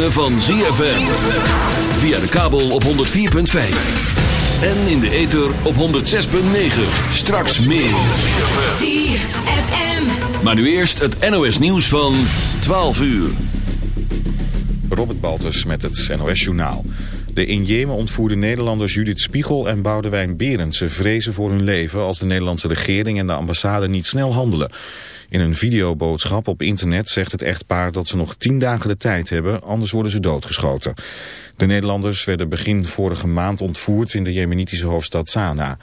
ritme van ZFM. Via de kabel op 104.5. En in de ether op 106.9. Straks meer. ZFM. Maar nu eerst het NOS nieuws van 12 uur. Robert Baltus met het NOS Journaal. De in Jemen ontvoerde Nederlanders Judith Spiegel en Boudewijn Berendsen vrezen voor hun leven als de Nederlandse regering en de ambassade niet snel handelen. In een videoboodschap op internet zegt het echtpaar dat ze nog tien dagen de tijd hebben, anders worden ze doodgeschoten. De Nederlanders werden begin vorige maand ontvoerd in de jemenitische hoofdstad Sanaa.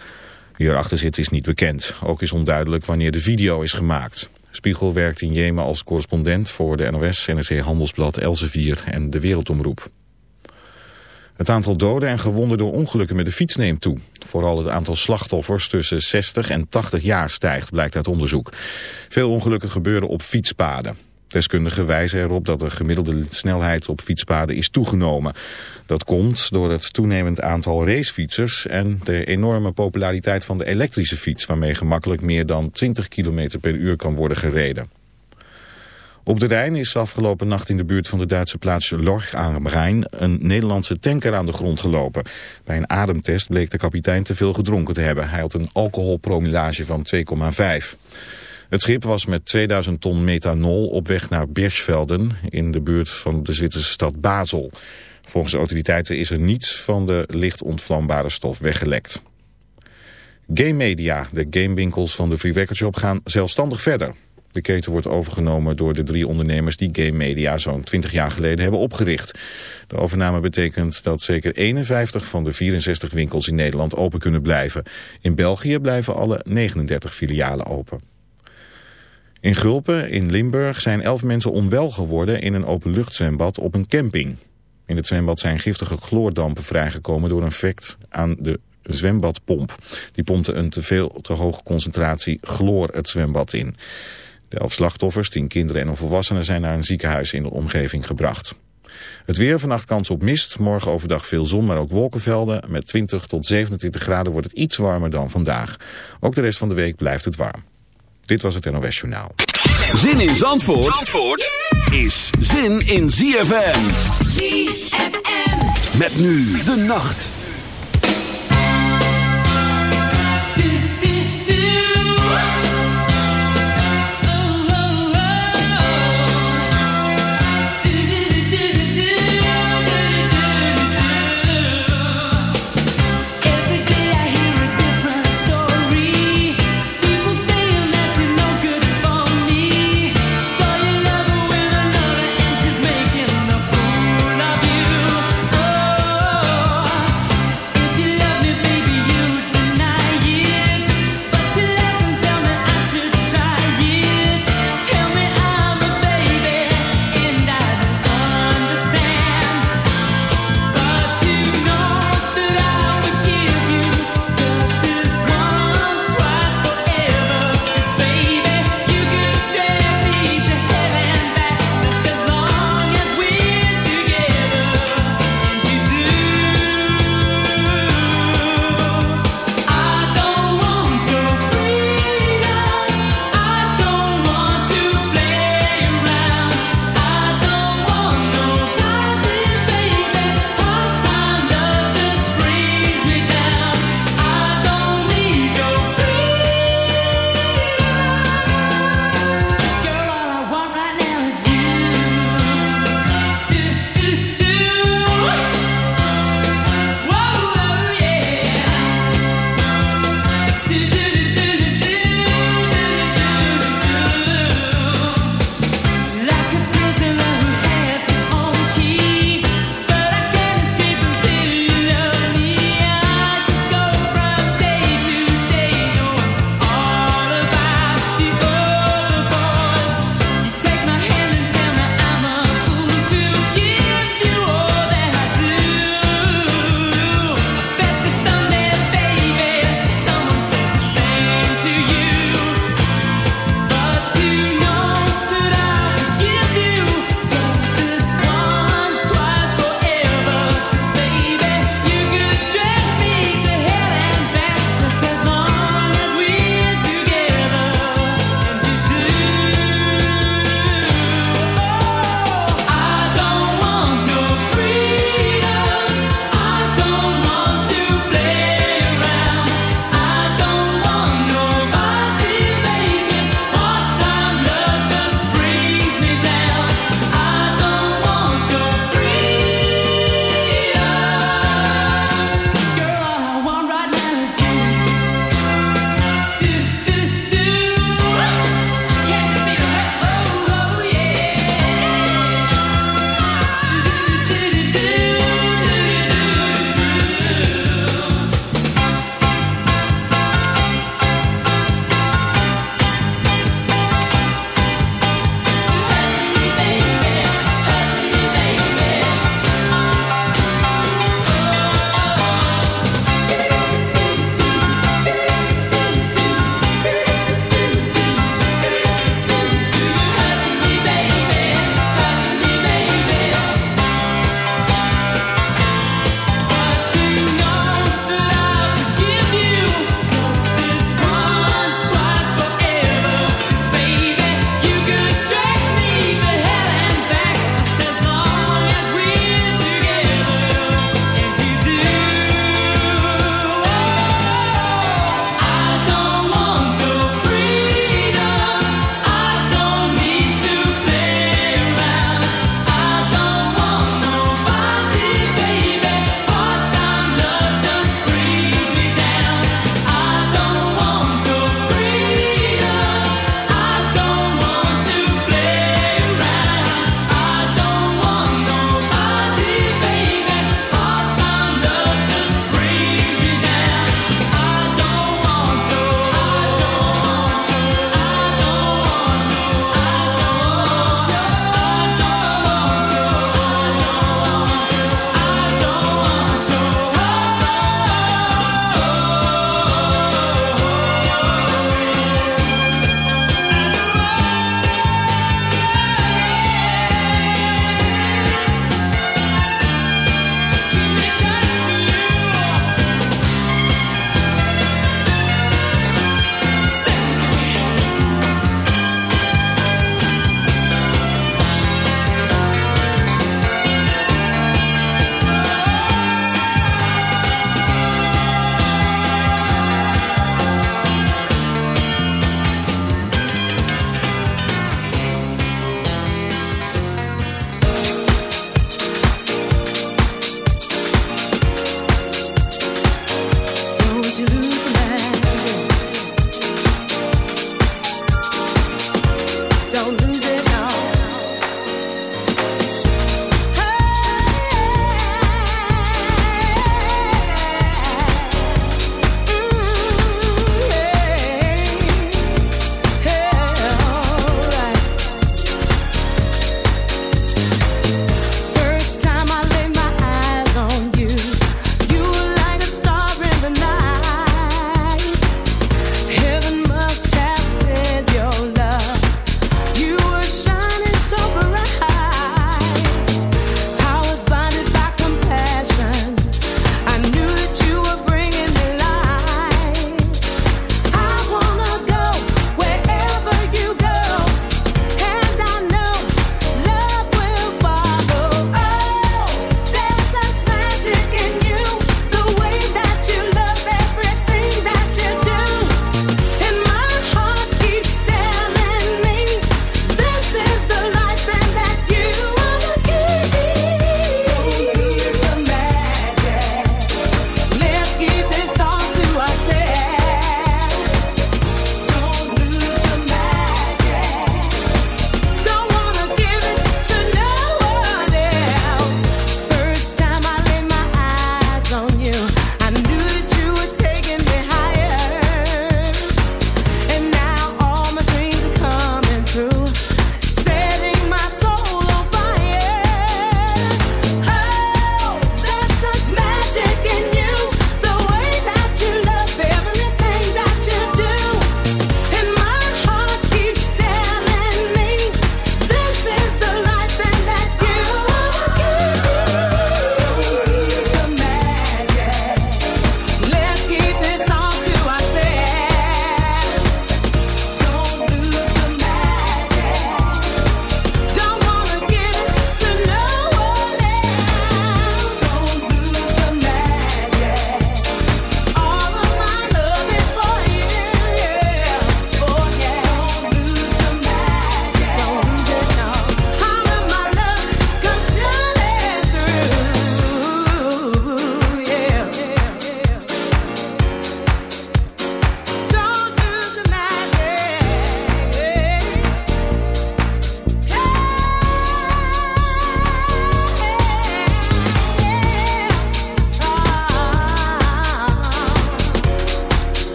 Wie erachter zit is niet bekend. Ook is onduidelijk wanneer de video is gemaakt. Spiegel werkt in Jemen als correspondent voor de NOS, NRC Handelsblad, Elsevier en De Wereldomroep. Het aantal doden en gewonden door ongelukken met de fiets neemt toe. Vooral het aantal slachtoffers tussen 60 en 80 jaar stijgt, blijkt uit onderzoek. Veel ongelukken gebeuren op fietspaden. Deskundigen wijzen erop dat de gemiddelde snelheid op fietspaden is toegenomen. Dat komt door het toenemend aantal racefietsers en de enorme populariteit van de elektrische fiets... waarmee gemakkelijk meer dan 20 km per uur kan worden gereden. Op de Rijn is afgelopen nacht in de buurt van de Duitse plaats Lorch aan Rijn een Nederlandse tanker aan de grond gelopen. Bij een ademtest bleek de kapitein te veel gedronken te hebben. Hij had een alcoholpromillage van 2,5. Het schip was met 2000 ton methanol op weg naar Birchvelden in de buurt van de Zwitserse stad Basel. Volgens de autoriteiten is er niets van de licht ontvlambare stof weggelekt. Game Media, de gamewinkels van de Free Record Shop, gaan zelfstandig verder. De keten wordt overgenomen door de drie ondernemers die Game Media zo'n 20 jaar geleden hebben opgericht. De overname betekent dat zeker 51 van de 64 winkels in Nederland open kunnen blijven. In België blijven alle 39 filialen open. In Gulpen in Limburg zijn 11 mensen onwel geworden in een openluchtzwembad op een camping. In het zwembad zijn giftige chloordampen vrijgekomen door een vect aan de zwembadpomp. Die pompte een te veel te hoge concentratie chloor het zwembad in. De elf slachtoffers, tien kinderen en een volwassene, zijn naar een ziekenhuis in de omgeving gebracht. Het weer, vannacht kans op mist, morgen overdag veel zon, maar ook wolkenvelden. Met 20 tot 27 graden wordt het iets warmer dan vandaag. Ook de rest van de week blijft het warm. Dit was het NOS Journaal. Zin in Zandvoort, Zandvoort is zin in ZFM. ZFM. Met nu de nacht.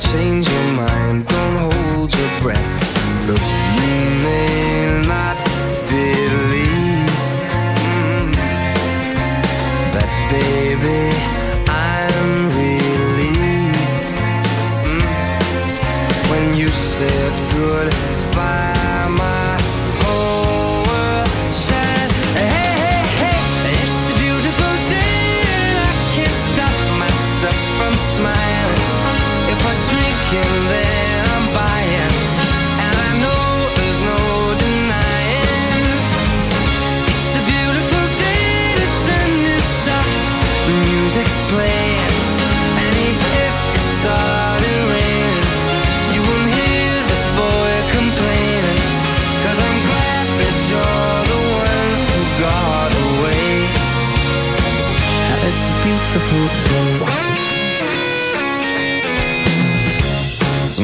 change your mind, don't hold your breath. Look, you may not believe mm, that, baby. I'm relieved mm. when you said goodbye.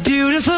beautiful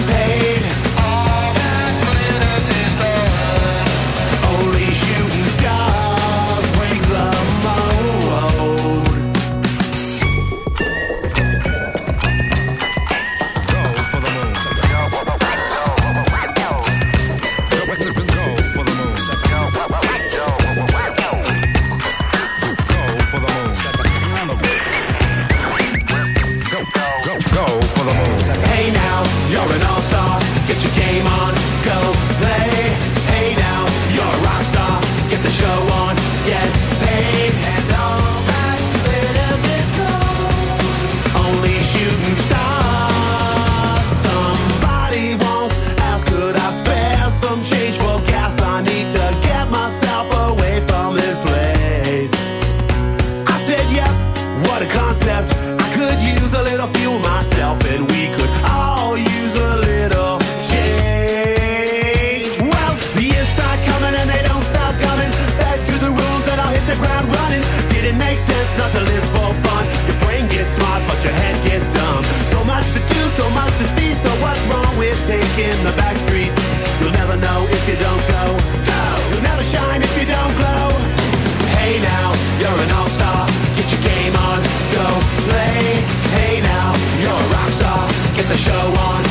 show on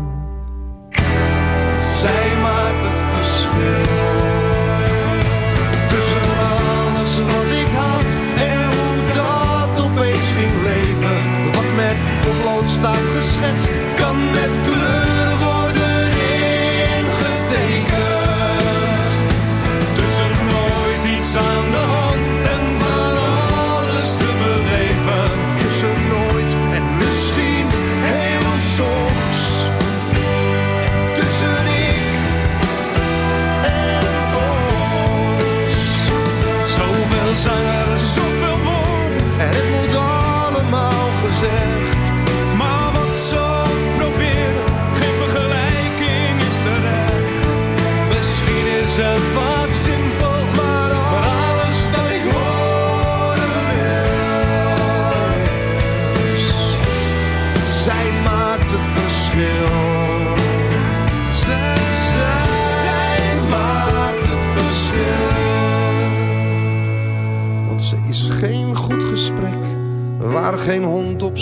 Staat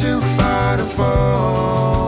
Too far to fall